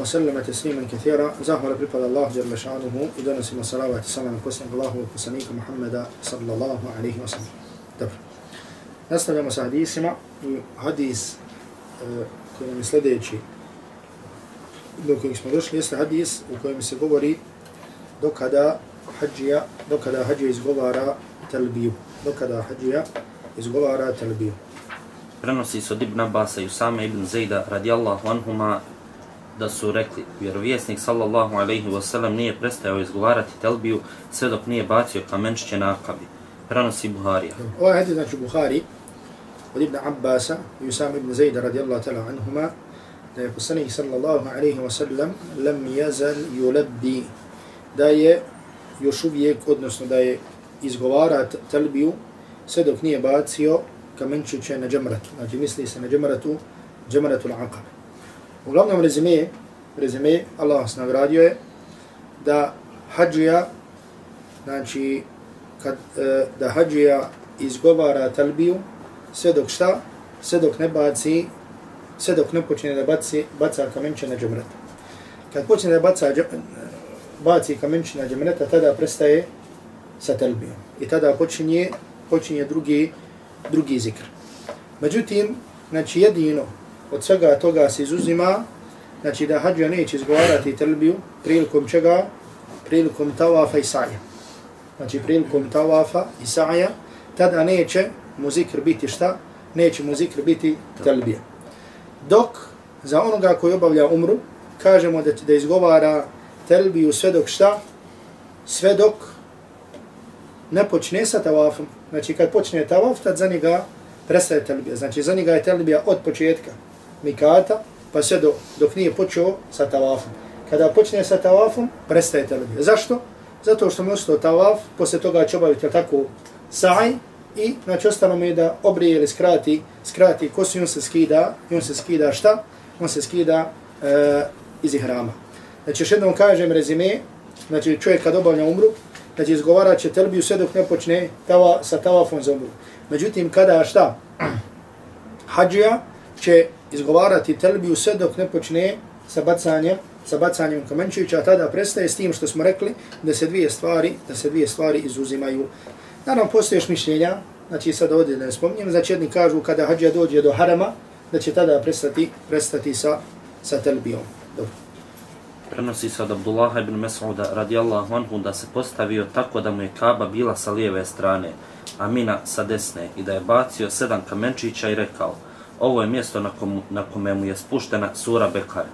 وسلم تسليما كثيرا زهر برفض الله جل شانه ودنس وصلاة السلام كسن الله وكسنيك محمد صلى الله عليه وسلم دبر Nastavljamo sa hadisima i hadis uh, koji nam je sljedeći do kojeg smo došli jeste hadis u kojem se govori dokada hađija, dokada hađija izgovara talbiju, dokada hađija izgovara talbiju. Prenosi se od Ibn Abasa i Usama ibn Zejda radijallahu anhuma da su rekli, vjerovjesnik sallallahu alaihi wasallam nije prestajao izgovarati telbiju sve dok nije bacio kamenčiće na akabi. Pranosi Buharija. Ovo je hadis znači Buhari od Ibn Abbasa i Usama ibn Zajda radijallahu ta'la anhuma da je poslanik sallallahu alaihi wasallam lam jazal yulabbi da je još uvijek, odnosno da je izgovara talbiju sve dok nije bacio kamenčiće na džemratu. Znači misli se na džemratu, džemratu l'aqab. Uglavnom rezime, rezime, Allah vas nagradio je da hađija, znači kad, e, da hađija izgovara talbiju sve dok šta, sve dok ne baci, sve dok ne počne da baci, baca kamenče na džemratu. Kad počne da baca baci kamenče na džemreta, tada prestaje sa talbijom. I tada počinje, počinje drugi, drugi zikr. Međutim, znači jedino od svega toga se izuzima, znači da hađa neće izgovarati talbiju prilikom čega? Prilikom tawafa i sa'ja. Znači prilikom tawafa i sa'ja, tada neće mu zikr biti šta? Neće mu zikr biti talbija. Dok za onoga koji obavlja umru, kažemo da, da izgovara talbiju sve dok šta? Sve dok ne počne sa tavafom. Znači kad počne tawaf, tad za njega prestaje talbija. Znači za njega je talbija od početka mikata, pa sve do, dok nije počeo sa tavafom. Kada počne sa tavafom, prestaje talbija. Zašto? Zato što mu ostao tawaf, posle toga će obaviti tako saj i znači ostalo mi je da obrije ili skrati, skrati kosu i on se skida, i on se skida šta? On se skida e, iz ihrama. Znači još jednom kažem rezime, znači čovjek kad obavlja umru, znači izgovarat će telbiju sve dok ne počne tava, sa tavafom za umru. Međutim, kada šta? Hadžija će izgovarati telbiju sve dok ne počne sa bacanjem, sa bacanjem kamenčića, tada prestaje s tim što smo rekli da se dvije stvari, da se dvije stvari izuzimaju. Naravno, postoje mišljenja, znači sad ovdje ne spominjem, znači jedni kažu kada hađa dođe do harama, da će tada prestati, prestati sa, sa telbijom. Dobro. Prenosi se od Abdullaha ibn Mes'uda radijallahu anhu da se postavio tako da mu je Kaba bila sa lijeve strane, a Mina sa desne i da je bacio sedam kamenčića i rekao ovo je mjesto na, komu, na kome mu je spuštena sura Bekare.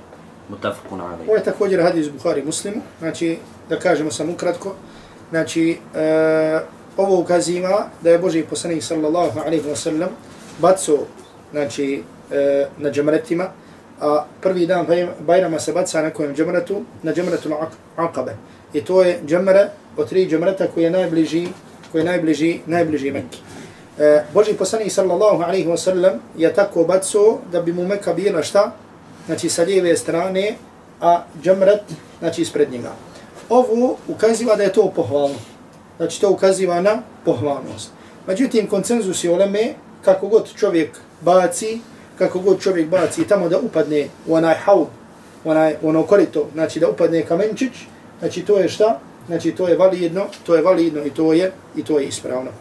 Mutafakun alej. Ovo je također hadis Buhari muslimu, znači da kažemo samo ukratko, znači e, ovo ukaziva da je Boži poslanik sallallahu alaihi wa sallam baco znači, e, na džemretima, a prvi dan Bajrama se baca na kojem džemretu, na džemretu Aqabe. I to je džemre od tri džemreta koji je najbliži, koji je najbliži, najbliži Mekke. E, Boži poslanik sallallahu alaihi wa sallam je tako baco da bi mu Mekka bila šta? Znači sa lijeve strane, a džemret, znači ispred njega. Ovo ukaziva da je to pohvalno. Znači to ukaziva na pohvalnost. Međutim, koncenzus je oleme, kako god čovjek baci, kako god čovjek baci tamo da upadne u onaj haub, u, onaj, u ono korito, znači da upadne kamenčić, znači to je šta? Znači to je validno, to je validno i to je i to je ispravno.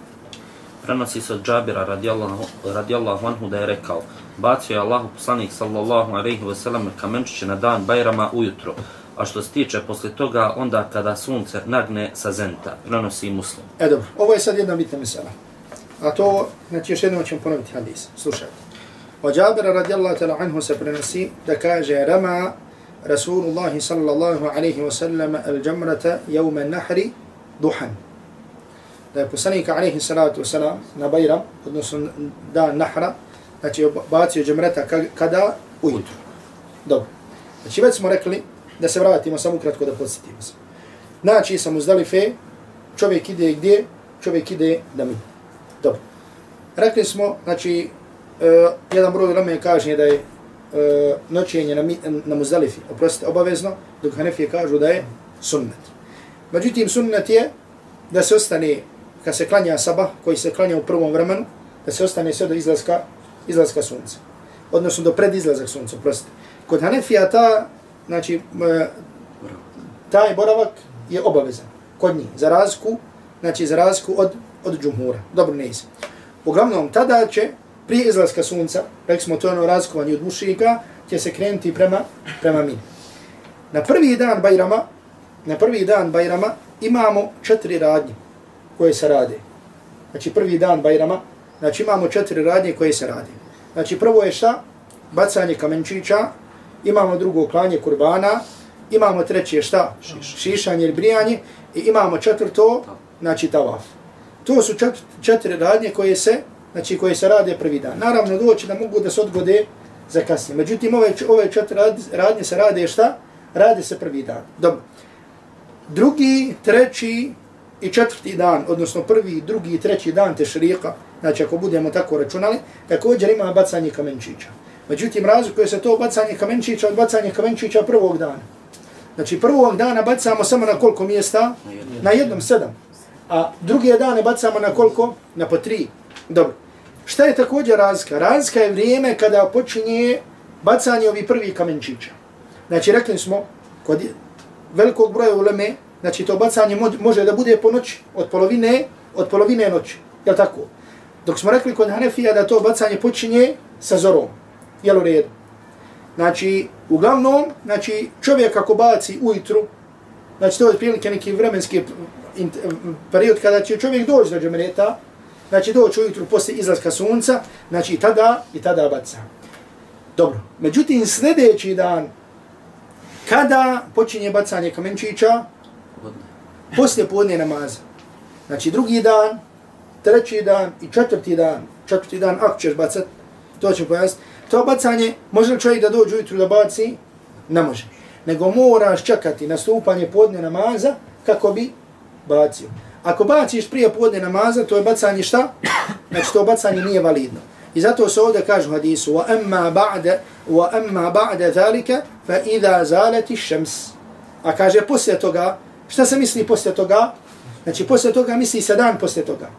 Prenosi se od Džabira radijallahu, radijallahu anhu da je rekao Bacio je Allahu poslanik sallallahu alaihi wa sallam kamenčiće na dan Bajrama ujutro, a što se tiče posle toga, onda kada sunce nagne sa zenta, prenosi muslim. E dobro, ovo je sad jedna bitna mesela. A to, znači još jednom ćemo ponoviti hadis. Slušajte. Od Džabira radijallahu ta'la anhu se prenosi da kaže Rama Rasulullahi sallallahu alaihi wa sallam al jamrata jevme nahri duhan. Da je poslanika alaihi salatu wa salam na Bajram, odnosno dan nahra, znači bacio džemreta kada ujutru. Dobro. Znači već smo rekli da se vratimo samo kratko da podsjetimo se. Znači sam uzdalife, čovjek ide gdje? Čovjek ide da mi. Dobro. Rekli smo, znači, uh, jedan broj rame kaže da je uh, noćenje na, na muzdalifi, oprostite, obavezno, dok Hanefije kažu da je sunnet. Međutim, sunnet je da se ostane, kad se klanja sabah, koji se klanja u prvom vremenu, da se ostane sve do izlaska, izlaska sunca. Odnosno do pred izlazak sunca, oprostite. Kod Hanefija ta, znači, e, taj boravak je obavezan kod njih, za razliku, znači za razliku od od džumhura. Dobro, ne isam. Uglavnom, tada će, prije izlaska sunca, rekli smo to ono razlikovanje od mušika, će se krenuti prema, prema mini. Na prvi dan Bajrama, na prvi dan Bajrama imamo četiri radnje koje se rade. Znači prvi dan Bajrama, znači imamo četiri radnje koje se rade. Znači prvo je šta? Bacanje kamenčića, imamo drugo klanje kurbana, imamo treće šta? Šišanje ili brijanje i imamo četvrto, znači tavaf. To su čet, četiri radnje koje se, znači koje se rade prvi dan. Naravno doći da mogu da se odgode za kasnije. Međutim, ove, ove četiri radnje se rade šta? Rade se prvi dan. Dobro. Drugi, treći i četvrti dan, odnosno prvi, drugi i treći dan te šrijeka, znači ako budemo tako računali, također ima bacanje kamenčića. Međutim, razlikuje se to bacanje kamenčića od bacanje kamenčića prvog dana. Znači prvog dana bacamo samo na koliko mjesta? Na jednom, sedam a druge dane bacamo na koliko? Na po tri. Dobro. Šta je također razlika? Razlika je vrijeme kada počinje bacanje ovih prvih kamenčića. Znači, rekli smo, kod velikog broja uleme, znači to bacanje može da bude po noći, od polovine, od polovine noći. Je tako? Dok smo rekli kod Hanefija da to bacanje počinje sa zorom. Jel u redu? Znači, uglavnom, znači, čovjek ako baci ujutru, znači to je prilike neki vremenski period kada će čovjek doći do džemreta, znači doći ujutru poslije izlaska sunca, znači i tada, i tada baca. Dobro, međutim sljedeći dan, kada počinje bacanje kamenčića? Poslije podne namaza. Znači drugi dan, treći dan i četvrti dan, četvrti dan ako ćeš bacat, to će pojasniti. To bacanje, može li čovjek da dođe ujutru da baci? Ne može. Nego moraš čekati na stupanje podne namaza kako bi bacio. Ako baciš prije podne namaza, to je bacanje šta? Znači to bacanje nije validno. I zato se ovdje kaže u hadisu وَأَمَّا بَعْدَ وَأَمَّا بَعْدَ ذَلِكَ فَإِذَا زَالَتِ الشَّمْسِ A kaže poslije toga, šta se misli poslije toga? Znači poslije toga misli se dan poslije toga.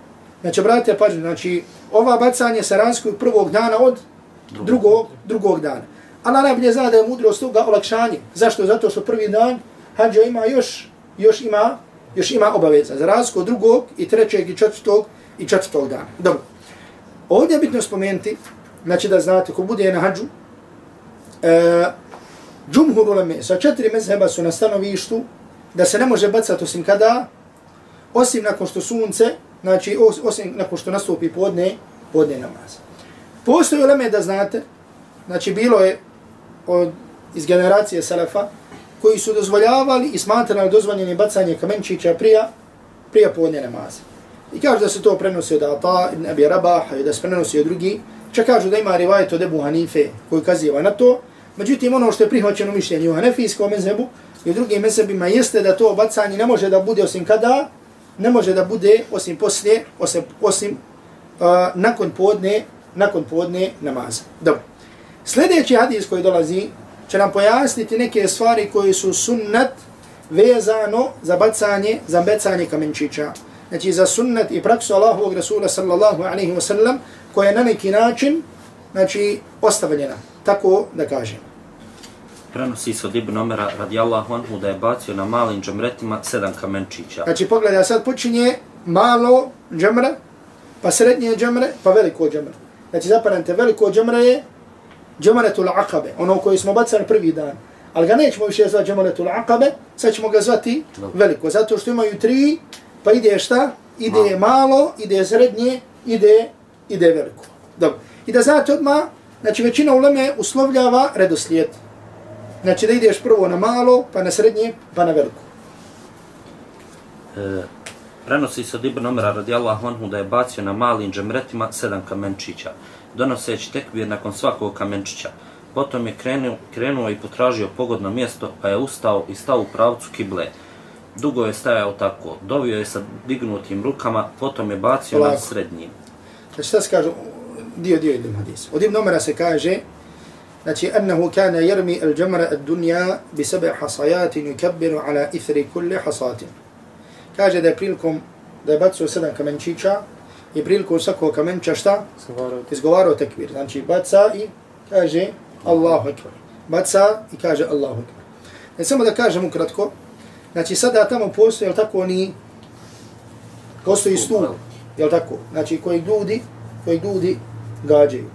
Znači brate, pažnju, znači ova bacanje se prvog dana od drugog, drugog dana. Allah najbolje zna da je mudrost toga olakšanje. Zašto? Zato što prvi dan hađa ima još, još ima još ima obaveza za razliku od drugog i trećeg i četvrtog i četvrtog dana. Dobro. Ovdje je bitno spomenuti, znači da znate, ko bude na hađu, e, džumhur uleme sa četiri mezheba su na stanovištu da se ne može bacati osim kada, osim nakon što sunce, znači osim nakon što nastupi podne, podne namaz. Postoje uleme da znate, znači bilo je od, iz generacije Salafa, koji su dozvoljavali i smatrali dozvoljeni bacanje kamenčića prija, prija podne namaza. I kažu da se to prenosi od Ata ibn Abi Rabah i da se prenosi od drugi. Čak kažu da ima rivajet od Ebu Hanife koji kaziva na to. Međutim, ono što je prihvaćeno mišljenje u Hanefijskom mezebu i u drugim mesebima jeste da to bacanje ne može da bude osim kada, ne može da bude osim poslije, osim, osim uh, nakon podne, nakon podne namaza. Dobro. Sljedeći hadis koji dolazi će nam pojasniti neke stvari koje su sunnet vezano za bacanje, za bacanje kamenčića. Znači za sunnet i praksu Allahovog Rasula sallallahu alaihi wa sallam koja je na neki način znači, ostavljena. Tako da kažem. Prenosi se od Ibn Omera radijallahu anhu da je bacio na malim džemretima sedam kamenčića. Znači pogledaj, sad počinje malo džemre, pa srednje džemre, pa veliko džemre. Znači zaparante, veliko džemre je džemaretul akabe, ono koji smo bacali prvi dan. Ali ga nećemo više zvati Džemaletul Aqabe, sad ćemo ga zvati veliko. Zato što imaju tri, pa ide šta? Ide malo, malo ide srednje, ide, ide veliko. Dobro. I da znate odmah, znači većina uleme uslovljava redoslijed. Znači da ideš prvo na malo, pa na srednje, pa na veliko. E, prenosi se od Ibn Omera radijallahu anhu da je bacio na malim džemretima sedam kamenčića, donoseći tekbir nakon svakog kamenčića. Potom je krenuo, krenuo i potražio pogodno mjesto, pa je ustao i stao u pravcu kible. Dugo je stajao tako, dovio je sa dignutim rukama, potom je bacio Polako. na srednji. Znači šta se kaže, dio, dio idem hadis. Od Ibn Omera se kaže, znači, annahu kana jermi al džamra ad dunja bi sebe hasajatin yukabbiru ala ithri kulli hasatin. Kaže da je prilikom, da je bacio sedam kamenčića i prilikom svakog kamenča šta? Izgovarao tekbir. Znači, baca i kaže Allahu ekber. Baca i kaže Allahu ekber. Ne samo da kažem ukratko, znači sada tamo postoji, jel tako, oni, postoji stup, jel tako, znači koji ljudi, koji ljudi gađaju.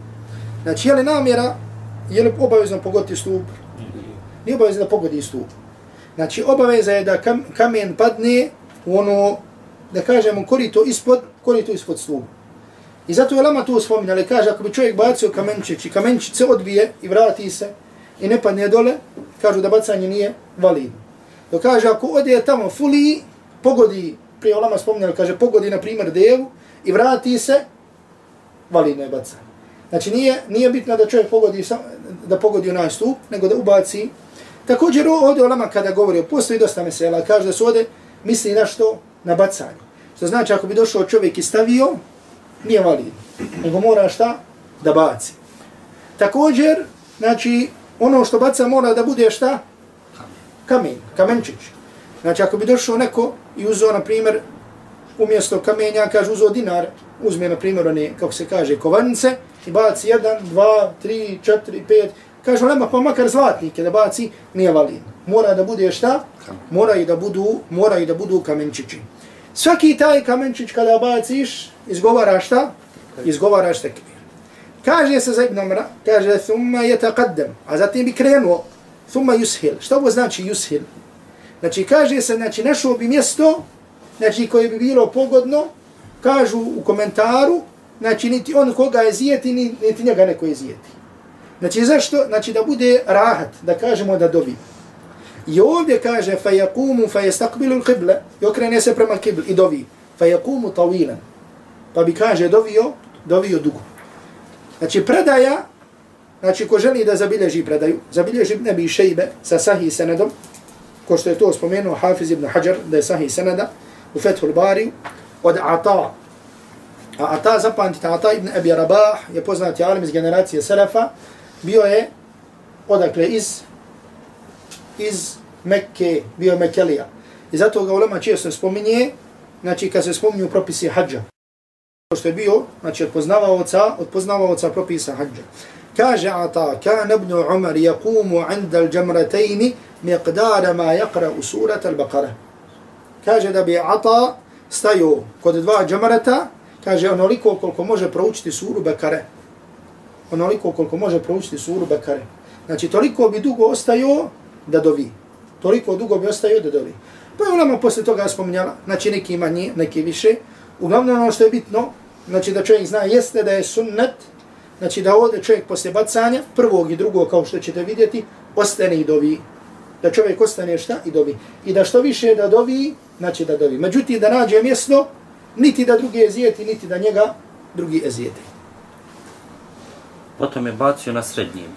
Znači, je li namjera, je li obavezno pogoditi stup? Nije obavezno da pogodi stup. Znači, obaveza je da kam, kamen padne u ono, da kažemo, korito ispod, korito ispod stupa. I zato je Lama tu i kaže, ako bi čovjek bacio kamenčić i kamenčić se odbije i vrati se i ne padne dole, kažu da bacanje nije validno. To kaže, ako ode tamo fuli, pogodi, prije Lama spominjala, kaže, pogodi, na primjer, devu i vrati se, validno je bacanje. Znači, nije, nije bitno da čovjek pogodi, da pogodi onaj stup, nego da ubaci. Također, ovdje Olama kada govori, o postoji dosta mesela, kaže da su ovdje misli na što? Na bacanje. Što znači, ako bi došao čovjek i stavio, nije validno. Nego mora šta? Da baci. Također, znači, ono što baca mora da bude šta? Kamen, kamenčić. Znači, ako bi došao neko i uzeo, na primjer, umjesto kamenja, kaže, uzeo dinar, uzme, na primjer, one, kako se kaže, kovanice, i baci jedan, dva, tri, četiri, pet, kaže, nema pa makar zlatnike da baci, nije valid. Mora da bude šta? Mora i da budu, mora i da budu kamenčići. Svaki taj kamenčić kada baciš, izgovara šta? Izgovaraš tekbir. Kaže se za Ibn Umra, kaže, thumma je a zatim bi krenuo, thumma yushil. Šta ovo znači yushil? Znači, kaže se, znači, našao bi mjesto, znači, koje bi bilo pogodno, kažu u komentaru, znači, niti on koga je zijeti, niti njega neko je zijeti. Znači, zašto? Znači, da bude rahat, da kažemo da dobi. I ovdje kaže, fa yakumu fa yastaqbilu al-qibla, i okrene se prema kibli i dovi. Fa yakumu tawilan. Pa bi kaže dovio, dovio dugo. Znači predaja, znači ko želi da zabilježi predaju, zabilježi ibn Abi Šejbe sa sahih senedom, ko što je to spomenuo Hafiz ibn Hajar, da je sahih sanada, u Fethul Bari, od Ata. A Ata, zapamtite, Ata ibn Abi Rabah je poznati alim iz generacije Selefa, bio je, odakle, iz, iz Mekke, bio je Mekelija. I zato ga ulema često spominje, znači kad se spominju propisi hađa što je bio, znači od poznavaoca, od poznavaoca propisa hađa. Kaže Ata, kan ibn Umar jakumu 'inda al-jamratayn miqdar ma yaqra surat al-Baqara. Kaže da bi Ata stajao kod dva džamrata, kaže onoliko koliko može proučiti suru Bekare. Onoliko koliko može proučiti suru Bekare. Znači toliko bi dugo ostajao da dovi. Toliko dugo bi ostajao da dovi. Pa je ulema posle toga spominjala, znači neki manje, neki više. Uglavnom ono što je bitno, znači da čovjek zna jeste da je sunnet, znači da ovdje čovjek posle bacanja, prvog i drugog kao što ćete vidjeti, ostane i dovi. Da čovjek ostane šta i dovi. I da što više da dovi, znači da dovi. Međutim, da nađe mjesto, niti da drugi ezijeti, niti da njega drugi ezijeti. Potom je bacio na srednjim.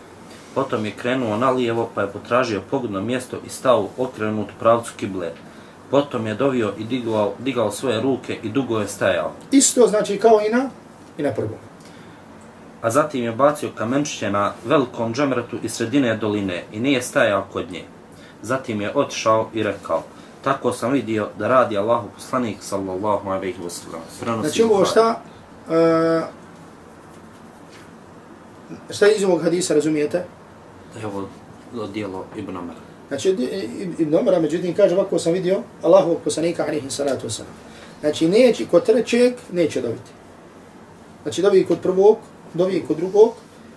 Potom je krenuo na lijevo, pa je potražio pogodno mjesto i stao okrenut pravcu kible. Potom je dovio i digao, digao svoje ruke i dugo je stajao. Isto znači kao i na, i na prvom. A zatim je bacio kamenčiće na velikom džemretu iz sredine doline i nije stajao kod nje. Zatim je otišao i rekao, tako sam vidio da radi Allahu poslanik sallallahu alaihi wa sallam. Znači ovo šta, uh, šta iz ovog hadisa razumijete? Evo, dijelo Ibn Amara. Znači, Ibn Umar, međutim, kaže ovako sam vidio Allahovog poslanika, alihi salatu wasalam. Znači, neće, kod trećeg neće dobiti. Znači, dobi kod prvog, dobi kod drugog,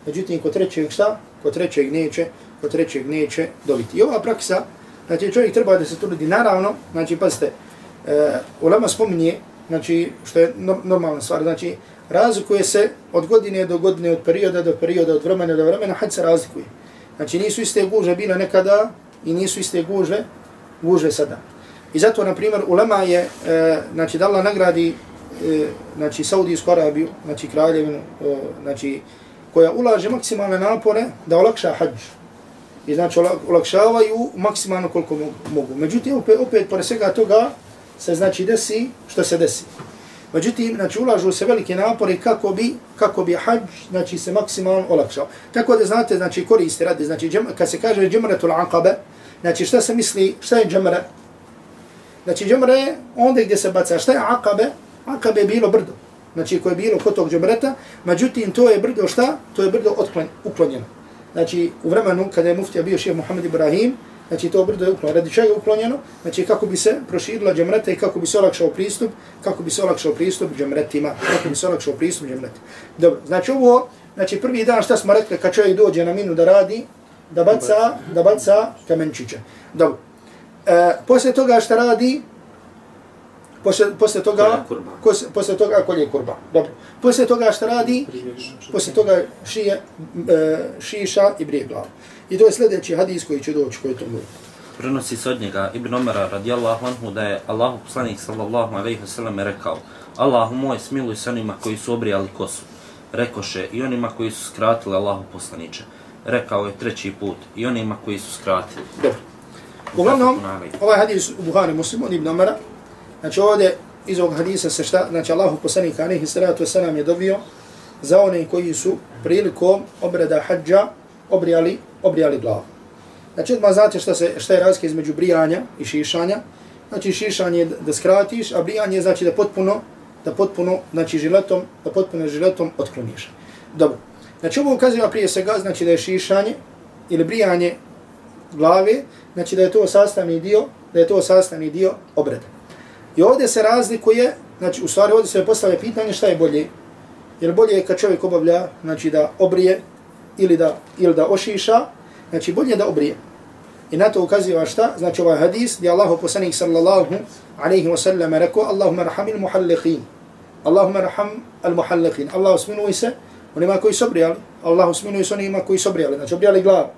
međutim, kod trećeg šta? Kod trećeg neće, kod trećeg neće dobiti. I ova praksa, znači čovjek treba da se trudi, naravno, znači pazite, uh, ulema spominje, znači što je no, normalna stvar, znači razlikuje se od godine do godine, od perioda do perioda, od vremena do vremena, hađ se razlikuje. Znači nisu iste guže bile nekada i nisu iste guže, guže sada. I zato, na primjer, ulema je, e, znači, da Allah nagradi e, znači, Saudijsku Arabiju, znači, kraljevinu, e, znači, koja ulaže maksimalne napore da olakša hađ. I znači, olakšavaju maksimalno koliko mogu. Međutim, opet, opet, pored svega toga, se znači desi što se desi. Međutim, znači, ulažu se velike napore kako bi, kako bi hađ, znači, se maksimalno olakšao. Tako da znate, znači, koriste radi, znači, džem, kad se kaže džemretul aqabe, znači, šta se misli, šta je džemre? Znači, džemre je onda gdje se baca. Šta je aqabe? Aqabe je bilo brdo. Znači, koje je bilo kod tog džemreta. Međutim, to je brdo šta? To je brdo otklon, uklonjeno. Znači, u vremenu kada je muftija bio šef Muhammed Ibrahim, znači to brdo je uklonjeno. Radi čega je uklonjeno? Znači, kako bi se proširila džemreta i kako bi se olakšao pristup, kako bi se olakšao pristup džemretima, kako bi se olakšao pristup džemretima. Dobro, znači ovo, znači prvi dan šta smo rekli kad čovjek dođe na minu da radi, da baca, da baca kamenčiće. Dobro, E, posle toga šta radi? Posle, posle toga, kos, posle toga kolje kurba. Dobro. Posle toga šta radi? Posle toga šije, e, šiša i brije glavu. I to je sljedeći hadis koji će doći, koji to govori. Prenosi se od njega Ibn Omara radijallahu anhu da je Allahu poslanik sallallahu alaihi wa sallam rekao Allahu moj smiluj se onima koji su obrijali kosu. Rekoše i onima koji su skratili Allahu poslaniče. Rekao je treći put i onima koji su skratili. Dobro. Uglavnom, ovaj hadis u Buhari muslim od Ibn Amara, znači ovdje iz ovog hadisa se šta, znači Allahu poslanika alaihi salatu wasalam je dobio za one koji su prilikom obreda hađa obrijali, obrijali glavu. Znači odmah znate šta, se, šta je razlika između brijanja i šišanja. Znači šišanje je da skratiš, a brijanje znači da potpuno, da potpuno, znači žiletom, da potpuno žiletom otkloniš. Dobro. Znači ovo ukazuje prije svega, znači da je šišanje ili brijanje glave, znači da je to sastavni dio, da je to sastavni dio obreda. I ovdje se razlikuje, znači u stvari ovdje se postavlja pitanje šta je bolje. Jer bolje je kad čovjek obavlja, znači da obrije ili da, ili da ošiša, znači bolje da obrije. I na to ukazuje šta? Znači ovaj hadis gdje Allah poslanik sallallahu alaihi wa sallam rekao Allahumma raham il muhalliqin. Allahumma raham al muhalliqin. Allah usminuj se onima koji su obrijali. Allah usminuj se onima koji su obrijali. Znači obrijali glavu.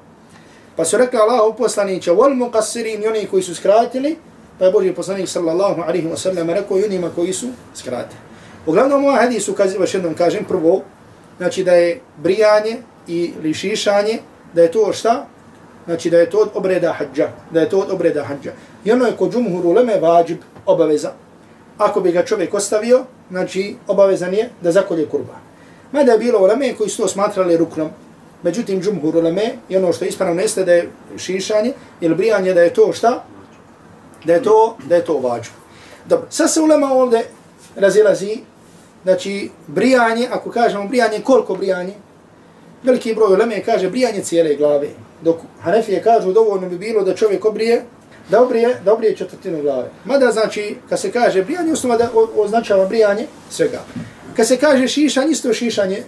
Pa su rekli Allah poslaniće wal muqassirin, oni koji su skratili, pa je Boži poslanik sallallahu alaihi wa sallam rekao i onima koji su skrate. Uglavnom ovaj hadis ukazuje, još jednom kažem, prvo, znači da je brijanje i lišišanje, da je to šta? Znači da je to od obreda hađa, da je to od obreda hađa. I ono je kod džumhur uleme vađib, obaveza. Ako bi ga čovjek ostavio, znači obavezan je da zakolje kurba. Mada je bilo uleme koji su to smatrali ruknom, Međutim, džumhur uleme i ono što ispravno jeste da je šišanje ili brijanje da je to šta? Da je to, da je to vađu. Dobro, sad se ulema ovdje razilazi, znači brijanje, ako kažemo brijanje, koliko brijanje? Veliki broj uleme kaže brijanje cijele glave. Dok Hanefije kažu dovoljno bi bilo da čovjek obrije, da obrije, da obrije četvrtinu glave. Mada znači, kad se kaže brijanje, osnova da označava brijanje svega. Kad se kaže šišanje, isto šišanje,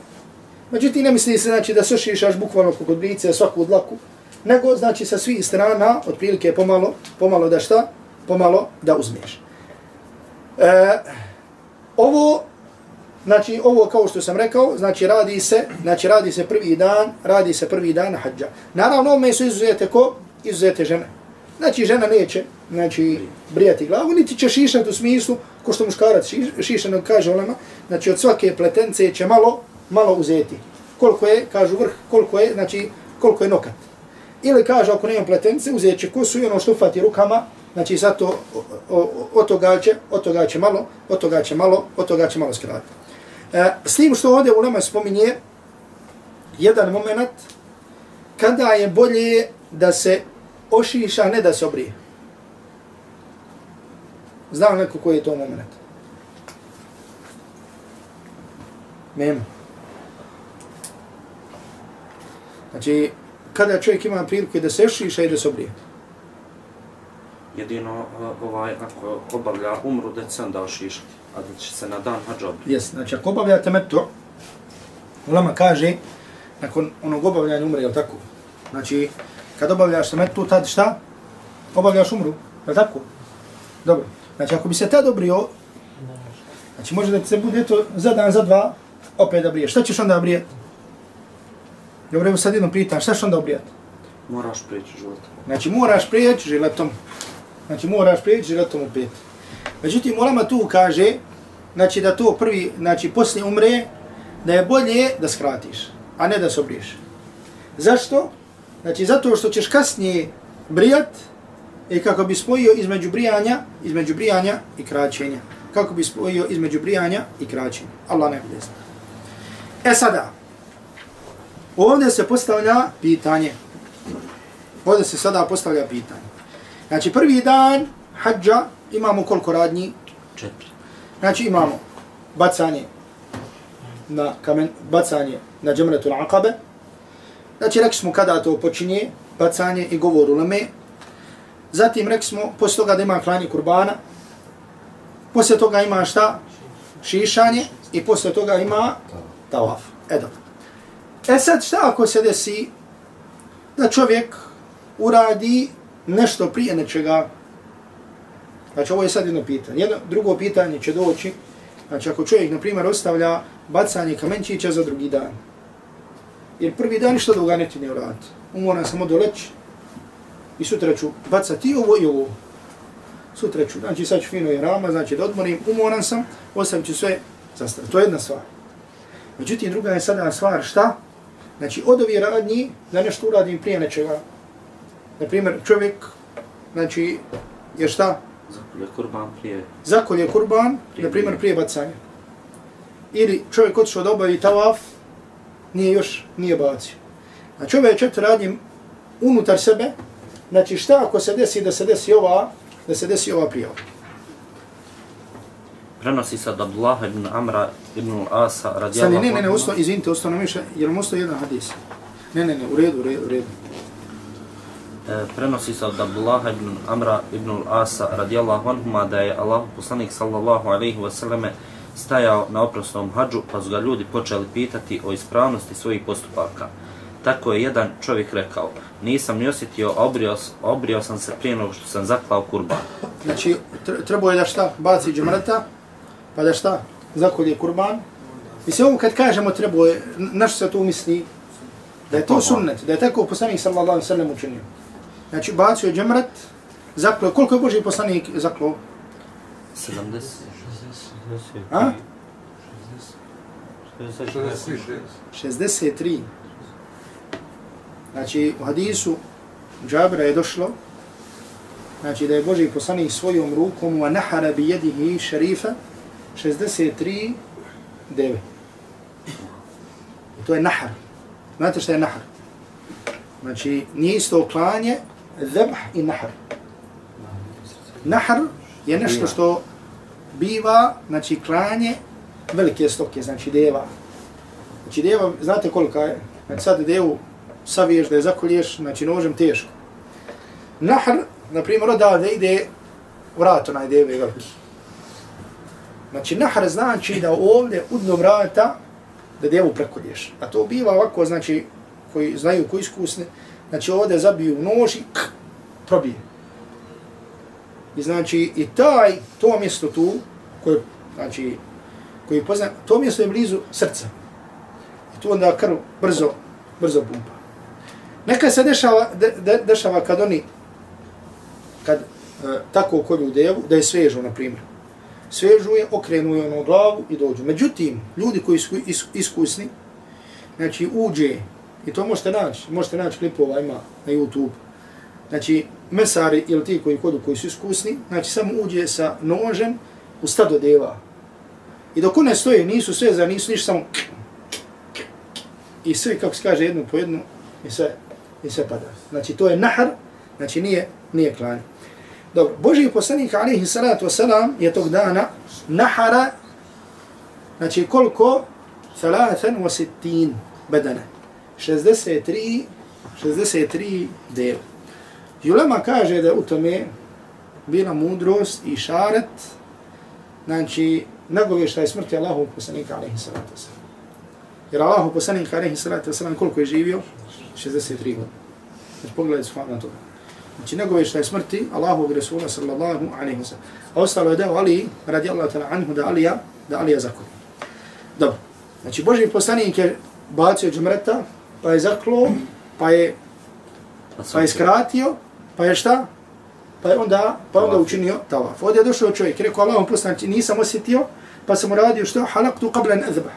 Međutim, ne misli se znači, da se šišaš bukvalno kod brice, svaku dlaku, nego znači sa svih strana, otprilike pomalo, pomalo da šta? Pomalo da uzmeš. E, ovo, znači ovo kao što sam rekao, znači radi se, znači radi se prvi dan, radi se prvi dan hađa. Naravno, ome su izuzete ko? Izuzete žene. Znači žena neće, znači brijati glavu, niti će šišati u smislu, ko što muškarac šišano kaže onama, znači od svake pletence će malo, malo uzeti. Koliko je, kažu vrh, koliko je, znači, koliko je nokat. Ili kaže, ako nema pletence, uzet će kosu i ono što fati rukama, znači zato od toga će, od toga će malo, od toga će malo, od toga će malo skratiti. E, s tim što ovdje u nama spominje jedan moment kada je bolje da se ošiša, ne da se obrije. Znam neko koji je to moment. Nema. Znači, kada čovjek ima priliku da se ošiša i da se obrije. Jedino ovaj, ako obavlja umru, da će se onda ošišati, a da će se na dan hađa obrije. Jes, znači ako obavlja temetu, Ulama kaže, nakon onog obavljanja umre, jel tako? Znači, Kad obavljaš temetu, tad šta? Obavljaš umru, je li tako? Dobro. Znači, ako bi se tad obrio, znači može da se bude to za dan, za dva, opet da briješ. Šta ćeš onda brijeti? Dobro, evo sad jedno pitan, šta ćeš onda obrijeti? Moraš prijeći životom. Znači, moraš prijeći žiletom. Znači, moraš prijeći žiratom u pet. Međutim, ulama tu kaže, znači da to prvi, znači poslije umre, da je bolje da skratiš, a ne da se obriješ. Zašto? Znači, zato što ćeš kasnije brijat i kako bi spojio između brijanja, između brijanja i kraćenja. Kako bi spojio između brijanja i kraćenja. Allah ne bude zna. E sada, ovdje se postavlja pitanje. Ovdje se sada postavlja pitanje. Znači, prvi dan hađa imamo koliko radnji? Četiri. Znači, imamo bacanje na kamen, bacanje na džemretul aqabe. Znači, rekli smo kada to počinje, bacanje i govor uleme. Zatim rekli smo, poslije toga da ima klanje kurbana. Poslije toga ima šta? Šišanje. I poslije toga ima tawaf. Edo. E sad, šta ako se desi da čovjek uradi nešto prije nečega? Znači, ovo je sad jedno pitanje. Jedno, drugo pitanje će doći. Znači, ako čovjek, na primjer, ostavlja bacanje kamenčića za drugi dan. Jer prvi dan ništa druga ne ti ne uradi. Umoram samo doleći i sutra ću bacati ovo i ovo. Sutra ću, znači sad ću fino je rama, znači da odmorim, umoran sam, ostavit ću sve zastaviti. To je jedna stvar. Međutim, druga je sada stvar šta? Znači, od ovih radnji da nešto uradim prije nečega. Naprimjer, čovjek, znači, je šta? Zakolje kurban prije. Zakolje kurban, Prije na primjer, prije. bacanja. Ili čovjek otišao da obavi tawaf, nije još, nije bacio. Znači, ove četiri radnje unutar sebe, znači šta ako se desi da se desi ova, da se desi ova prijava. Prenosi se od Abdullah ibn Amra ibn Asa Stani, radijallahu ne, ne, ne, usto, izvinite, usto nam više, jer nam usto jedan hadis. Ne, ne, ne, u redu, u redu, u redu. E, prenosi se od Abdullah ibn Amra ibn Asa radijallahu anhuma da je Allah poslanik sallallahu alaihi wasallame stajao na oprosnom hađu pa su ga ljudi počeli pitati o ispravnosti svojih postupaka. Tako je jedan čovjek rekao, nisam ni osjetio, obrio, obrio sam se prije nego što sam zaklao kurban. Znači, tr- trebao je da šta, baci džemrata, pa da šta, zakolje kurban. Mislim, ovo kad kažemo trebao je, na što se tu misli? Da je to sunnet, da je tako poslanik sallallahu alaihi sallam učinio. Znači, bacio je džemrat, zaklo, koliko je Boži poslanik zaklo? 70. A? 66. 63. Znači, u hadisu Džabra je došlo, znači da je Boži poslanik svojom rukom wa nahara bi jedihi šerifa 63 deve. I to je nahar. Znate šta je nahar? Znači, nije isto klanje, zebh i nahar. Nahar je nešto što biva, znači klanje velike stoke, znači deva. Znači deva, znate kolika je? Znači sad devu saviješ da je zakolješ, znači nožem teško. Nahr, na primjer, odavde ide vrat onaj deve veliki. Znači nahr znači da ovdje u dno vrata da devu prekolješ. A to biva ovako, znači, koji znaju, koji iskusni, znači ovdje zabiju nož i probije. I znači, i taj, to mjesto tu, koje, znači, koji pozna, to mjesto je blizu srca. I tu onda krv brzo, brzo pumpa. Neka se dešava, de, de, dešava kad oni, kad e, tako kolju devu, da je svežu, na primjer. Svežu je, okrenu je ono glavu i dođu. Međutim, ljudi koji su is, iskusni, znači uđe, i to možete naći, možete naći klipova, ima na YouTube, znači mesari ili ti koji kodu koji su iskusni, znači samo uđe sa nožem u stado deva. I dok one stoje, nisu sve za, nisu ništa samo i sve, kako se kaže, jedno po jedno, i sve, i sve pada. Znači, to je nahar, znači nije, nije klanje. Dobro, Boži poslanik, alihi salatu wasalam, je tog dana nahara, znači koliko? Thalathan wa sittin bedana. 63, 63 dela. Julema kaže da u tome bila mudrost i šaret, znači, nagovještaj smrti Allahu poslanika, alaihi salatu wasalam. Jer Allahu poslanik, alaihi salatu wasalam, koliko je živio? 63 godine. Znači, pogledaj subhanahu wa. Znači, njegove je smrti, Allahu Resula sallallahu alaihi wasalam. A ostalo je dao Ali, radi Allah ta'ala anhu, da Alija, da Alija zakoli. Dobro. Znači, Boži poslanik je bacio džemreta, pa je zaklo, pa je, pa je skratio, pa je šta? Pa je onda, pa onda učinio tavaf. Ovdje je došao čovjek, rekao Allahom poslanik, nisam osjetio, pa sam uradio što? Halaktu qablan azbah.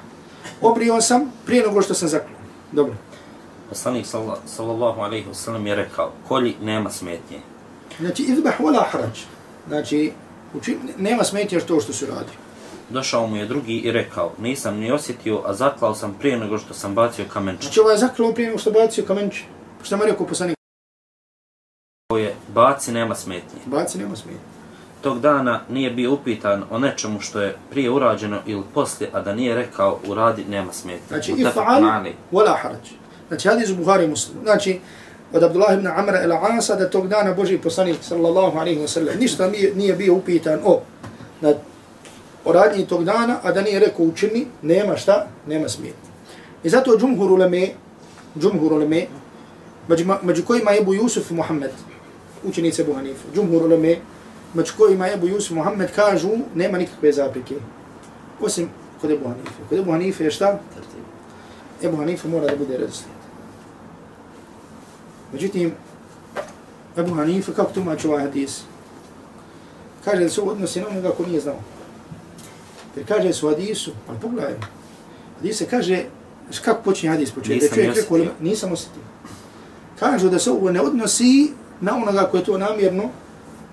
Obrio sam prije nego što sam zaklo. Dobro. Poslanik salla- sallallahu alaihi wa sallam je rekao, kolji nema smetnje. Znači, izbah wala harač. Znači, uči, nema smetnje što što se radi. Došao mu je drugi i rekao, nisam ni osjetio, a zaklao sam prije nego što sam bacio kamenčić. Znači, ovaj je zaklao prije nego što bacio kamenč. Što mu je rekao poslanik, baci nema smetnje. baci, nema smetnje. Tog dana nije bio upitan o nečemu što je prije urađeno ili poslije, a da nije rekao uradi nema smetnje. Znači, if'al alejh. wala harač. Znači, hadis u Buhari i Muslim. Znači, od Abdullah ibn Amra ila Asa da tog dana Boži poslanik sallallahu alaihi wa sallam ništa nije, nije bio upitan o na, radnji tog dana, a da nije rekao učini, nema šta, nema smetnje. I zato džumhur uleme, džumhur uleme, među, među kojima je Ebu Jusuf i Muhammed, učenice Ebu Hanifu, džumhur uleme, među kojima Ebu Jusuf Muhammed kažu, nema nikakve zaprike. Osim kod Ebu Hanife. Kod Ebu Hanife je šta? Ebu Hanife mora da bude redoslijed. Međutim, Ebu Hanife, kako tumači ovaj hadis? Kaže da se odnosi na onoga ko nije znao. Jer kaže su hadisu, ali pogledaj, hadis se kaže, kako počinje hadis početi? Nisam čovjek rekao, nisam osjetio. Kažu da se ovo ne odnosi na onoga ko je to namjerno,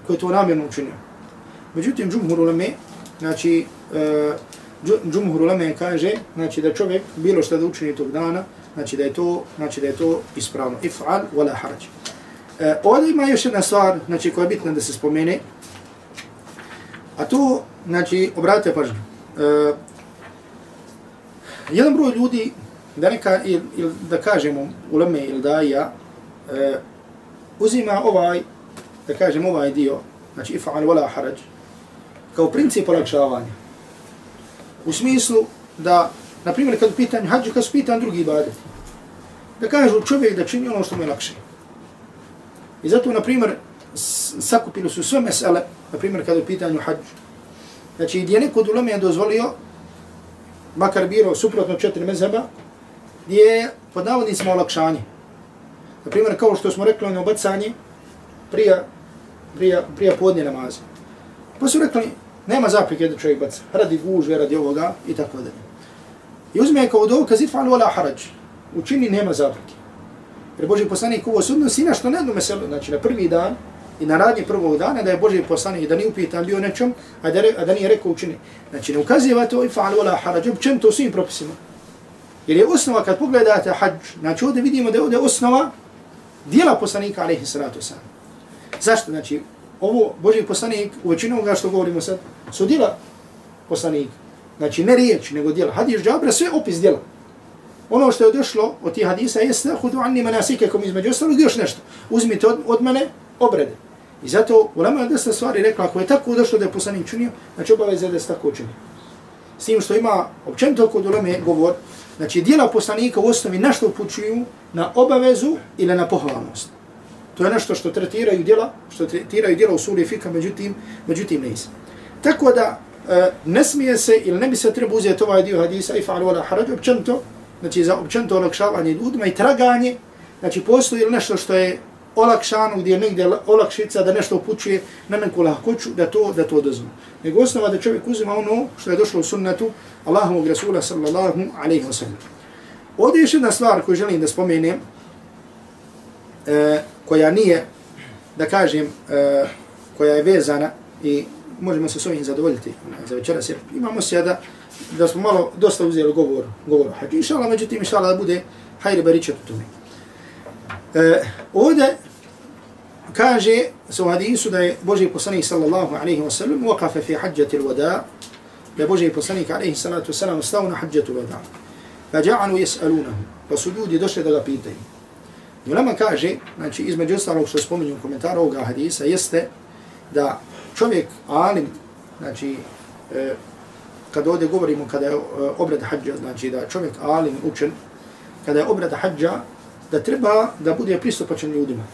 ko je to namjerno učinio. Međutim, džumhur uleme, znači, uh, džumhur uleme kaže, znači da čovjek bilo što da učini tog dana, znači da je to, znači da je to ispravno. If'al wala haraj. Uh, ovdje ima još jedna stvar, znači koja je bitna da se spomene, a to, znači, obratite pažnju. Uh, jedan broj ljudi, da neka, ili, il, da kažemo uleme ili da ja, uh, uzima ovaj, da kažem ovaj dio, znači ifa'al wala haraj, kao princip olakšavanja. U smislu da, na primjer, kad u pitanju hađu, kad su pitan drugi ibadet, da kažu čovjek da čini ono što mu je lakše. I zato, na primjer, sakupili su sve mesele, na primjer, kad je pitanju hađu. Znači, gdje neko dulome je dozvolio, makar biro suprotno četiri mezheba, gdje je pod navodnicima olakšanje. Na primjer, kao što smo rekli, ono bacanje prija, prija, prija podnje namaza. Pa su rekli, nema zaprike da čovjek baca, radi gužve, radi ovoga i tako dalje. I uzme kao dokaz ifan wala haraj. Učini nema zaprike. Jer Boži poslanik ovo se odnosi na što ne jednu meselu, znači na prvi dan i na radnje prvog dana da je Boži poslanik da nije upitan bio nečom, a da, re, a da nije rekao učini. Znači ne ukaziva to ifan wala haraj, općen to svim propisima. Jer je osnova kad pogledate hađ, znači ovdje vidimo da je ovdje osnova dijela poslanika alaihi salatu wasalam. Zašto? Znači, ovo Boži poslanik, u većinu ga što govorimo sad, su dijela poslanika. Znači, ne riječ, nego djela. Hadis džabra, sve opis djela. Ono što je došlo od tih hadisa jeste, hudu anni manasike, kom između ostalog, još nešto. Uzmite od, od mene obrede. I zato, u Lama je dosta stvari rekla, ako je tako došlo da je poslanik činio, znači obaveza je da se tako čini. S tim što ima općenito kod uleme govor, znači dijela poslanika u osnovi našto upućuju na obavezu ili na pohvalnost. To je nešto što tretiraju djela, što tretiraju djela u suri fika, međutim, međutim ne isam. Tako da e, ne smije se ili ne bi se treba uzeti ovaj dio hadisa i fa'al wala haraj općento, znači za općento olakšavanje ljudima i traganje, znači postoji ili nešto što je olakšano, gdje je negdje olakšica da nešto upućuje na neku lahkoću, da to, da to dozvoli. Nego osnova da čovjek uzima ono što je došlo u sunnetu Allahovog Rasula sallallahu alaihi wa sallam. Ovdje je još jedna stvar koju želim da spomenem, e, koja nije, da kažem, e, koja je vezana i možemo se s ovim zadovoljiti za večeras, jer imamo se da, da smo malo dosta uzeli govor, govor o hađu. Međutim, inšala da bude hajri baričat u tome. E, ovdje kaže se u hadisu da je Boži poslanik sallallahu alaihi wa sallam uakafe fi hađati l-wada da je Boži poslanik alaihi salatu wa sallam stao na hađatu l-wada pa ja'anu jes'alunahu pa su ljudi došli da ga pitaju. I kaže znači između ostalog što spominju u komentaru ovoga hadisa jeste da čovjek alim znači e, kad ovdje govorimo kada je e, obred obrad hađa znači da čovjek alim učen kada je obrad hađa da treba da bude pristupačan ljudima.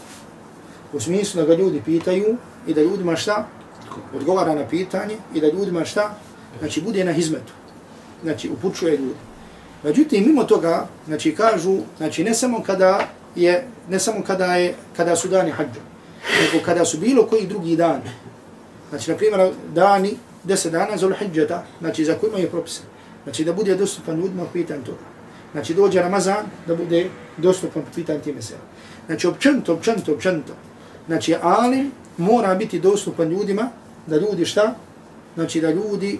U smislu da ga ljudi pitaju i da ljudima šta? Odgovara na pitanje i da ljudima šta? Znači bude na hizmetu. Znači upućuje ljudi. Međutim, mimo toga, znači kažu, znači ne samo kada je, ne samo kada je, kada su dani hađa, nego kada su bilo koji drugi dan. Znači, na primjer, dani, deset dana za hađata, znači za kojima imaju propisan. Znači da bude dostupan ljudima po pitanju toga. Znači dođe Ramazan da bude dostupan po pitanju time mesela. Znači općenito, općenito, općenito. Znači alim mora biti dostupan ljudima da ljudi šta? Znači da ljudi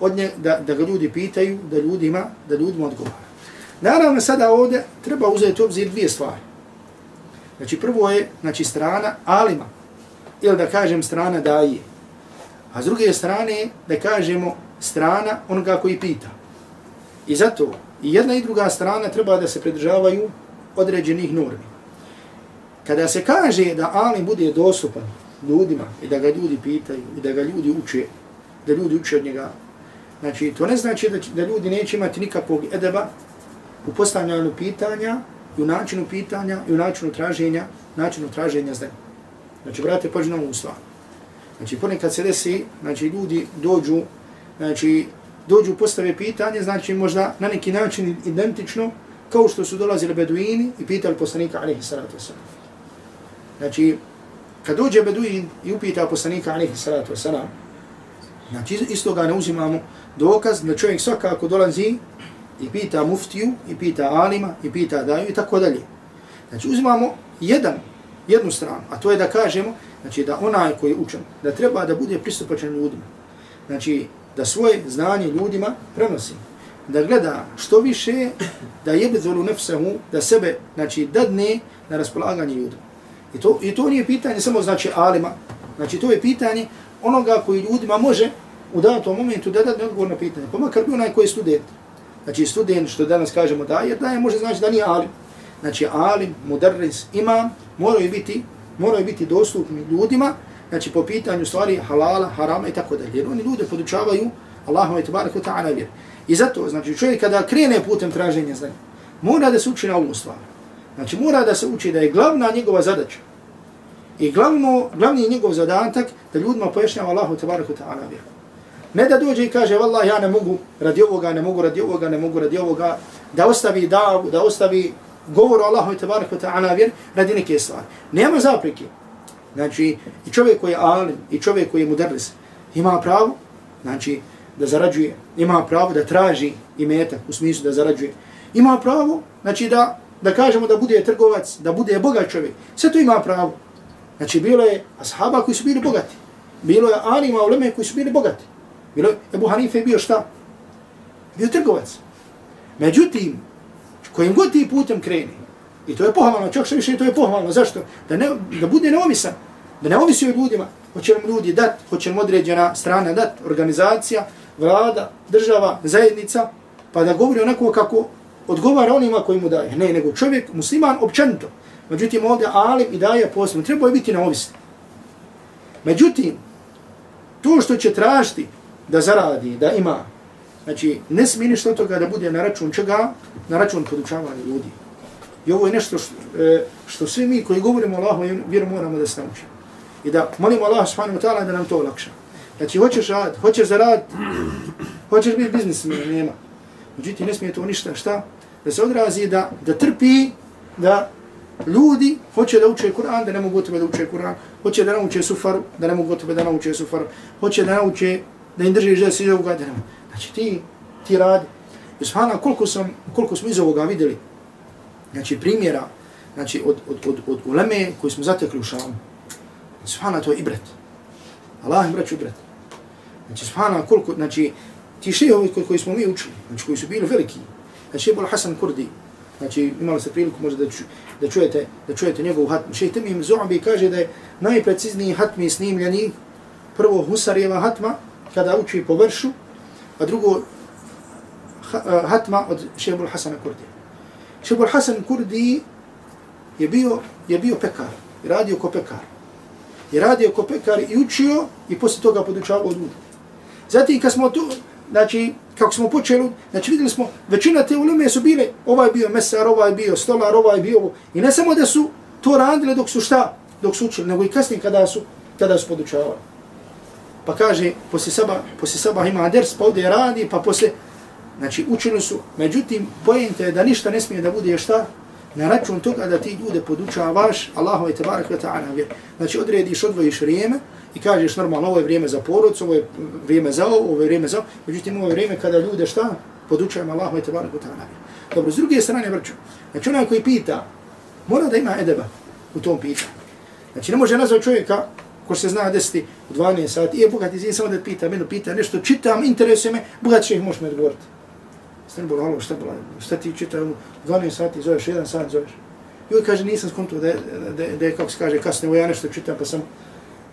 od nje, da, da ga ljudi pitaju, da ljudima, da ljudima odgovara. Naravno sada ovdje treba uzeti obzir dvije stvari. Znači prvo je znači strana alima ili da kažem strana daje. A s druge strane da kažemo strana onoga koji pita. I zato i jedna i druga strana treba da se pridržavaju određenih normi. Kada se kaže da alim bude dostupan ljudima i da ga ljudi pitaju i da ga ljudi uče, da ljudi uče od njega, znači to ne znači da, da ljudi neće imati nikakvog edeba u postavljanju pitanja i u načinu pitanja i u načinu traženja, načinu traženja znanja. Znači, brate, pođi na ovu stvar. Znači, ponekad se desi, znači, ljudi dođu, znači, dođu postave pitanje, znači, možda na neki način identično, kao što su dolazili beduini i pitali poslanika, alaihi salatu wasalam. Znači, kad dođe beduin i upita poslanika, alaihi salatu wasalam, znači, isto ga ne uzimamo dokaz da čovjek svakako dolazi i pita muftiju, i pita alima, i pita daju, i tako dalje. Znači, uzimamo jedan, jednu stranu, a to je da kažemo, znači, da onaj koji je učen, da treba da bude pristupačan ljudima. Znači, da svoje znanje ljudima prenosi. Da gleda što više, da jebe zolu nefsehu, da sebe, znači, dadne na raspolaganje ljudima. I to, I to nije pitanje samo, znači, alima, znači, to je pitanje onoga koji ljudima može u datom momentu da dadne odgovor na pitanje. Pa makar bi onaj koji je student, Znači student što danas kažemo da je, da je može znači da nije alim. Znači alim, mudarris, imam, moraju biti, moraju biti dostupni ljudima, znači po pitanju stvari halala, harama i tako dalje. Jer oni ljude podučavaju Allahom i tabarak ta'ala vjer. I zato, znači čovjek kada krene putem traženja znanja, mora da se uči na ovu stvar. Znači mora da se uči da je glavna njegova zadaća i glavno, glavni njegov zadatak da ljudima pojašnjava Allahu tabarak ta'ala vjer. Ne da dođe i kaže, vallaha, ja ne mogu radi ovoga, ne mogu radi ovoga, ne mogu radi ovoga, da ostavi davu, da ostavi govor Allahu i tabarak ta'ala vjer radi neke stvari. Nema zapreke. Znači, i čovjek koji je alim, i čovjek koji je mudarlis, ima pravo, znači, da zarađuje, ima pravo da traži imetak u smislu da zarađuje. Ima pravo, znači, da, da kažemo da bude trgovac, da bude bogat čovjek. Sve to ima pravo. Znači, bilo je ashaba koji su bili bogati. Bilo je alima uleme koji su bili bogati. Bilo je, Ebu Hanife bio šta? Bio trgovac. Međutim, kojim god ti putem kreni, i to je pohvalno, čak što više to je pohvalno, zašto? Da, ne, da bude neovisan, da ne ovisi o ljudima, hoće nam ljudi dat, hoće nam određena strana dat, organizacija, vlada, država, zajednica, pa da govori onako kako odgovara onima koji mu daje. Ne, nego čovjek, musliman, općenito. Međutim, ovdje alim i daje posebno, treba je biti neovisan. Međutim, to što će tražiti da zaradi, da ima. Znači, ne smije ništa od toga da bude na račun čega? Na račun podučavanja ljudi. I ovo je nešto što, e, što svi mi koji govorimo Allahu Allahu vjeru moramo da se naučimo. I da molimo Allah subhanahu wa ta'ala da nam to olakša. Znači, hoćeš rad, hoćeš zarad, hoćeš biti biznismen, nema. Međutim, ne smije to ništa, šta? Da se odrazi da, da trpi, da ljudi hoće da uče Kur'an, da ne mogu tebe da uče Kur'an, hoće da nauče sufar, da ne mogu tebe da nauče sufar, hoće da nauče da im držiš da se iz ovoga da Znači ti, ti radi. I subhana, koliko, sam, koliko smo iz ovoga vidjeli, znači primjera, znači od, od, od, od uleme koji smo zatekli u šamu. Subhana, to je ibret. Allah im braću ibret. Znači subhana, koliko, znači ti šehovi koji, koji smo mi učili, znači koji su bili veliki, znači Ebul Hasan Kurdi, znači imali se priliku možda da, ču, da, čujete, da čujete njegovu hatmi. Šeh Temim Zu'abi kaže da je najprecizniji hatmi snimljeni prvo Husarjeva hatma, kada uči po vršu, a drugo hatma od Šebul Hasana Kurdi. Šebul Hasan Kurdi je bio, je bio pekar, je radio ko pekar. Je radio ko pekar i učio i poslije toga podučavao od ljudi. Zatim kad smo tu, znači, kako smo počeli, znači vidjeli smo, većina te uleme su bile, ovaj bio mesar, ovaj bio stolar, ovaj bio ovo. I ne samo da su to radili dok su šta, dok su učili, nego i kasnije kada su, kada su podučavali. Pa kaže, poslije sabah, poslije sabah ima ders, pa ovdje radi, pa poslije, znači učili su, međutim, pojenta je da ništa ne smije da bude šta, na račun toga da ti ljude podučavaš Allahove te barak wa ta'ala vjer. Znači odrediš, odvojiš vrijeme i kažeš normalno ovo je vrijeme za porodcu, ovo je vrijeme za ovo, ovo je vrijeme za ovo. Međutim, ovo je vrijeme kada ljude šta? Podučavam Allahove te barak wa ta'ala vjer. Dobro, s druge strane vrću. Znači onaj koji pita, mora da ima edeba u tom pitanju. Znači ne može nazvati čovjeka ko se zna desiti u 12 sati, je bogat izvijem samo da pita, meni pita nešto, čitam, interesuje me, bogat će ih možemo odgovoriti. Stan alo, šta, bila, šta ti čita, 12 sati zoveš, 1 sat zoveš. I on kaže, nisam skontuo da, da, da, da, kako se kaže, kasnije, ja nešto čitam, pa sam...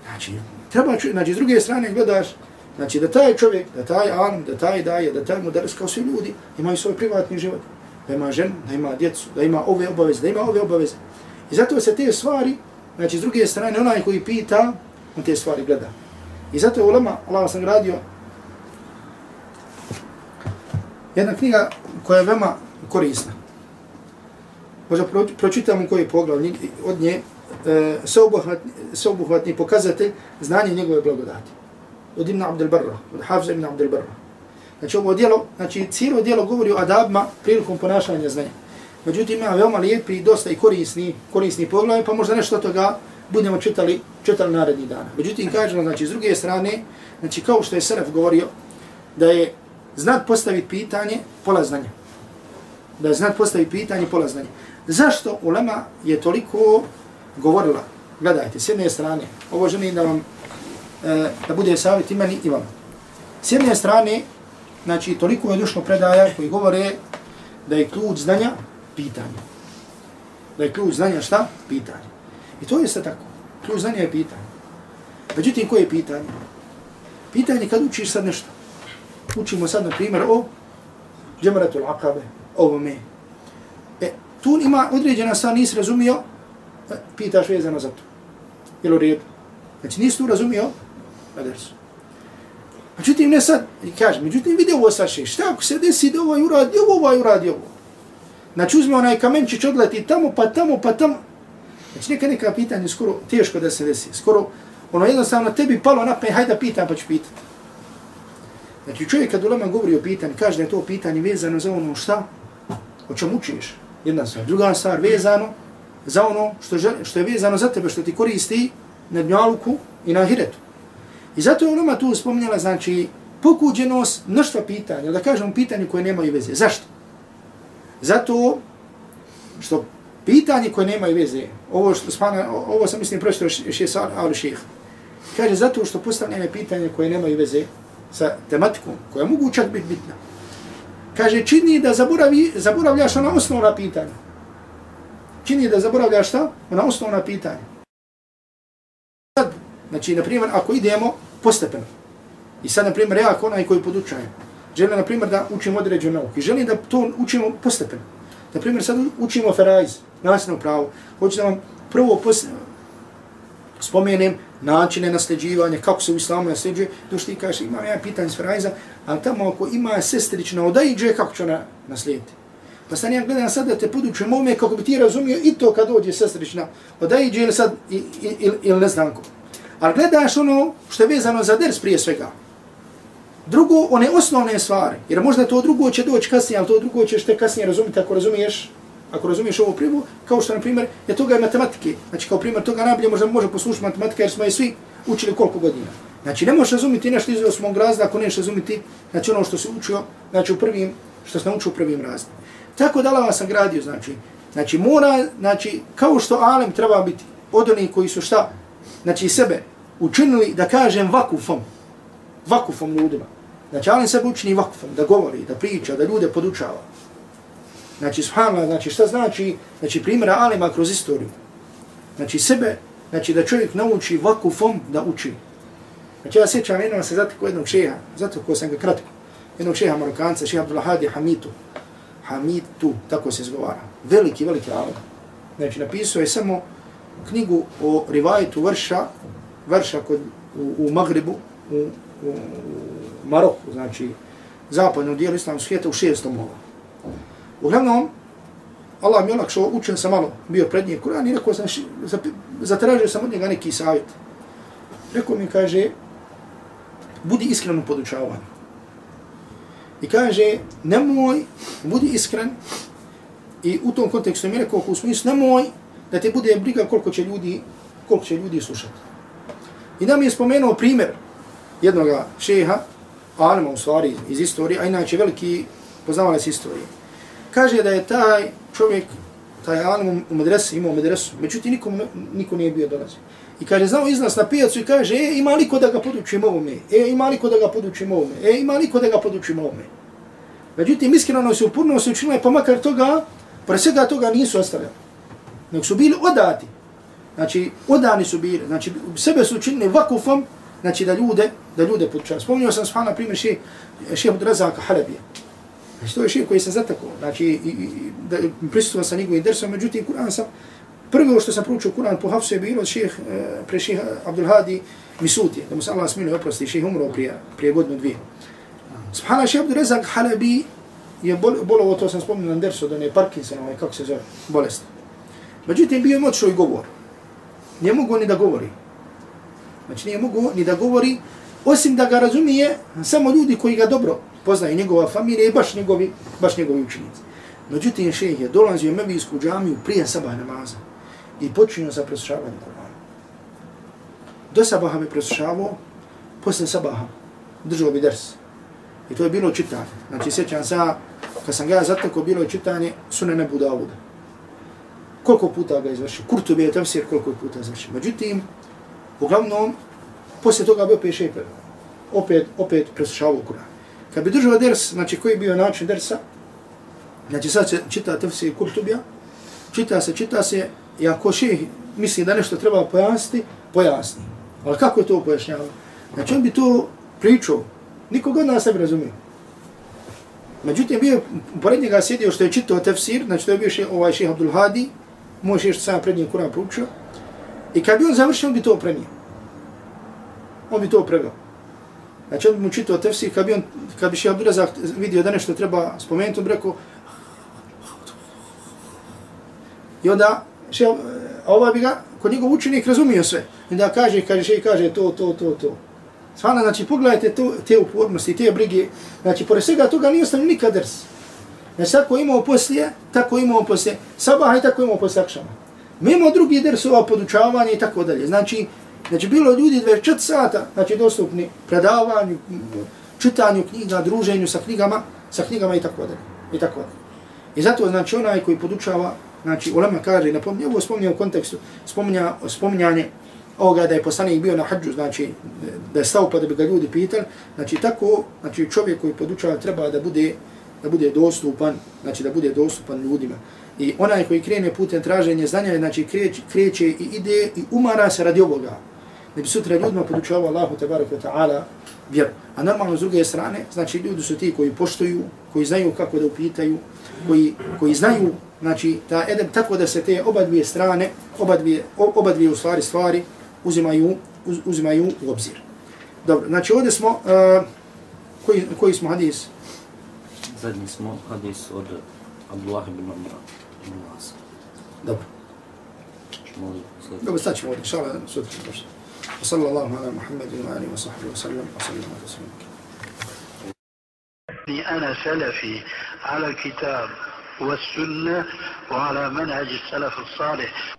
Znači, treba čuti, znači, s druge strane gledaš, znači, da taj čovjek, da taj alim, da taj daje, da taj mudaris, kao svi ljudi, imaju svoj privatni život. Da ima ženu, da ima djecu, da ima ove obaveze, da ima ove obaveze. I zato se te stvari, znači, s druge strane, onaj koji pita, on te stvari gleda. I zato je ulema, Allah sam radio, Jedna knjiga koja je veoma korisna. Možda pročitamo pročitam u koji poglavlje od nje e, sveobuhvatni, sveobuhvatni pokazatelj znanje njegove blagodati. Od Ibn Abdel Barra, od Hafza Ibn Abdel Barra. Znači ovo dijelo, znači cijelo dijelo govori o adabima prilikom ponašanja znanja. Međutim, ima veoma lijepi i dosta i korisni, korisni pogled, pa možda nešto toga budemo čitali, čitali naredni dana. Međutim, kažemo, znači, s druge strane, znači, kao što je Seref govorio, da je znat postaviti pitanje, pola znanja. Da znat postaviti pitanje, pola znanja. Zašto ulema je toliko govorila? Gledajte, s jedne strane, ovo želim da vam, e, da bude savjet i meni i vam. S jedne strane, znači, toliko je došlo predaja koji govore da je ključ znanja pitanje. Da je ključ znanja šta? Pitanje. I to je sve tako. Ključ znanja je pitanje. Međutim, koje je pitanje? Pitanje kad učiš sad nešto učimo sad, na primjer, o džemaratul akabe, ovome. E, tu ima određena stvar, nisi razumio, e, pitaš vezano za to. Jel u redu? Znači, nisi tu razumio, adresu. Međutim, ne sad, kažem, međutim, vidi ovo sad še, šta ako se desi da ovaj uradi ovo, ovaj uradi ovo? Znači, uzme onaj kamenčić, odleti tamo, pa tamo, pa tamo. Znači, neka neka pitanja skoro teško da se desi. Skoro, ono jednostavno tebi palo na pen, hajde da pitam, pa ću pitati. Znači čovjek kad ulema govori o pitanju, kaže da je to pitanje vezano za ono šta, o čemu učiš, jedna stvar. Druga stvar, vezano za ono što, žel, što je vezano za tebe, što ti koristi na dnjaluku i na hiretu. I zato je ulema tu spominjala, znači, pokuđenost mnoštva pitanja, da kažemo pitanje koje nemaju veze. Zašto? Zato što pitanje koje nemaju veze, ovo što spana, ovo sam mislim pročito šest ali šeh, kaže zato što postavljene pitanje koje nemaju veze, sa tematikom koja mogu čak biti bitna. Kaže, čini da zaboravi, zaboravljaš na osnovna pitanja. Čini da zaboravljaš šta? Na osnovna pitanja. Sad, znači, na primjer, ako idemo postepeno, i sad, na primjer, ja ako onaj koji podučajem, želim, na primjer, da učim određenu nauku, i želim da to učimo postepeno. Na primjer, sad učimo ferajz, nasljedno pravo, hoću da vam prvo spomenem načine nasljeđivanja, kako se u islamu nasljeđuje, to što ti kažeš, imam jedan pitanje s Farajza, ali tamo ako ima sestrična odajđe, kako će ona naslijediti? Pa sad ja gledam sad da te podučujem ovome kako bi ti razumio i to kad dođe sestrična odajđe ili sad, ili, ili ne znam ko. Ali gledaš ono što je vezano za ders prije svega. Drugo, one osnovne stvari, jer možda to drugo će doći kasnije, ali to drugo ćeš te kasnije razumiti ako razumiješ ako razumiješ ovu primu, kao što, na primjer, je toga je matematike. Znači, kao primjer toga najbolje možda može poslušati matematika, jer smo je svi učili koliko godina. Znači, ne možeš razumiti nešto iz osmog razda, ako neš razumiti, znači, ono što se učio, znači, u prvim, što se naučio u prvim razdima. Tako da Allah sam gradio, znači, znači, mora, znači, kao što Alem treba biti od onih koji su šta, znači, sebe učinili, da kažem, vakufom, vakufom ljudima. Znači, Alem sebe učini vakufom, da govori, da priča, da ljude podučava. Znači, subhanallah, znači šta znači, znači primjera alima kroz istoriju. Znači sebe, znači da čovjek nauči vakufom da uči. Znači ja sjećam jednom se zatekao jednog šeha, zato ko sam ga kratko, jednog šeha Marokanca, šeha Abdullahadi Hamitu. Hamitu, tako se izgovara. Veliki, veliki alim. Znači napisao je samo knjigu o rivajetu vrša, vrša kod, u, u Magribu, u, u, u Maroku, znači zapadnom dijelu islamskog svijeta u šestom ovom. Uglavnom, Allah mi je olakšao, učio sam malo, bio pred njim Kur'an i rekao sam, zatražio sam od njega neki savjet. Rekao mi, kaže, budi iskren u podučavanju. I kaže, nemoj, budi iskren, i u tom kontekstu mi je rekao, u smislu, nemoj da te bude briga koliko će ljudi, koliko će ljudi slušati. I nam je spomenuo primjer jednog šeha, alima u stvari iz istorije, a inače veliki poznavalac istorije. Kaže da je taj čovjek, taj alim u medresu, imao medresu, međutim nikom, niko nije bio dolazio. I kaže, znao izlaz na pijacu i kaže, e, ima li ko da ga podučim ovome? E, ima li ko da ga podučim ovome? E, ima li ko da ga podučim ovome? Međutim, iskreno se upurno se učinilo, pa makar toga, pre svega toga nisu ostavljali. Nek su bili odati. Znači, odani su bili. Znači, sebe su učinili vakufom, znači da ljude, da ljude podučavaju. Spomnio sam svana primjer še, šeha Razaka Halebija. Znači, to je šir koji sam zatakao. Znači, i, i, da prisutio sam njegovim dersom, međutim, Kur'an sam, prvo što sam proučio Kur'an po Hafsu je bilo šeh, e, pre šeha Abdulhadi Misutije, da mu se Allah smilio oprosti, šeha umro prije, prije godinu dvije. Subhana šeha Abdulrazak Halabi je bol, bolovo, to sam spomenuo na dersu, da ne je Parkinson, ovaj, kako se zove, bolest. Međutim, bio je moćno i govor. Nije mogo ni da govori. Znači, nije mogo ni da govori, osim da ga razumije samo ljudi koji ga dobro poznaju, njegova familija i baš njegovi, baš njegovi učenici. Međutim, šeh je dolazio u Mevijsku džamiju prije sabah namaza i počinio sa preslušavanjem Kur'ana. Do sabaha bi preslušavao, poslije sabaha držao bi ders. I to je bilo čitanje. Znači, sjećam sa, kad sam ga zatekao, bilo je čitanje Sune Nebu Davuda. Koliko puta ga izvršio? Kurtu bi je tefsir koliko puta izvršio. Međutim, uglavnom, poslije toga bi opet šepe, opet, opet preslušavao Kur'an. Kad bi držao ders, znači koji je bio način dersa, znači sad se čita tefsir Kurtubija, čita se, čita se, i ako šeh misli da nešto treba pojasniti, pojasni. Ali kako je to pojašnjava? Znači on bi to pričao, nikog od nas ne bi razumio. Međutim, bio pored njega sjedio što je čitao tefsir, znači to je bio še, ovaj šeh Abdul Hadi, moj šeh što sam pred njim Kur'an proučio, i kad bi on završio, on bi to prenio. On bi to preveo. Znači on bi mu čitao tefsir, kad bi, on, kad bi šeh Abdurazak vidio da nešto treba spomenuti, on bi rekao, I onda, še, a ova bi ga, kod njegov učenik razumio sve. I onda kaže, kaže, še kaže to, to, to, to. Svana, znači, pogledajte to, te upornosti, te brige. Znači, pored svega toga nije ostalo nikad drs. Znači, tako imamo poslije, tako imamo poslije sabaha i tako imamo poslije akšama. Mimo drugi drsova, podučavanje i tako dalje. Znači, znači bilo ljudi 24 sata, znači, dostupni predavanju, čitanju knjiga, druženju sa knjigama, sa knjigama i tako dalje. I tako dalje. I zato, znači, onaj koji podučava, znači ulema kaže, napomnje, ovo spominje u kontekstu spominja, spominjanje ovoga da je poslanik bio na hađu, znači da je stao pa da bi ga ljudi pitali, znači tako, znači čovjek koji podučava treba da bude da bude dostupan, znači da bude dostupan ljudima. I onaj koji krene putem traženja znanja, znači kreće, kreće i ide i umara se radi ovoga. Da bi sutra ljudima podučavao Allahu tabaraka ta'ala vjer. A normalno s druge strane, znači ljudi su ti koji poštuju, koji znaju kako da upitaju, koji, koji znaju znači ta edeb tako da se te oba dvije strane, oba dvije, oba dvije u stvari stvari uzimaju, uz, uzimaju u obzir. Dobro, znači ovdje smo, uh, koji, koji smo hadis? Zadnji smo hadis od Abdullah ibn Umra. Dobro. Dobro, sad ćemo ovdje, šala, sutra došli. وصلى الله على محمد وآله وصحبه وسلم وسلم رسولك أنا سلفي على الكتاب والسنة وعلى منهج السلف الصالح.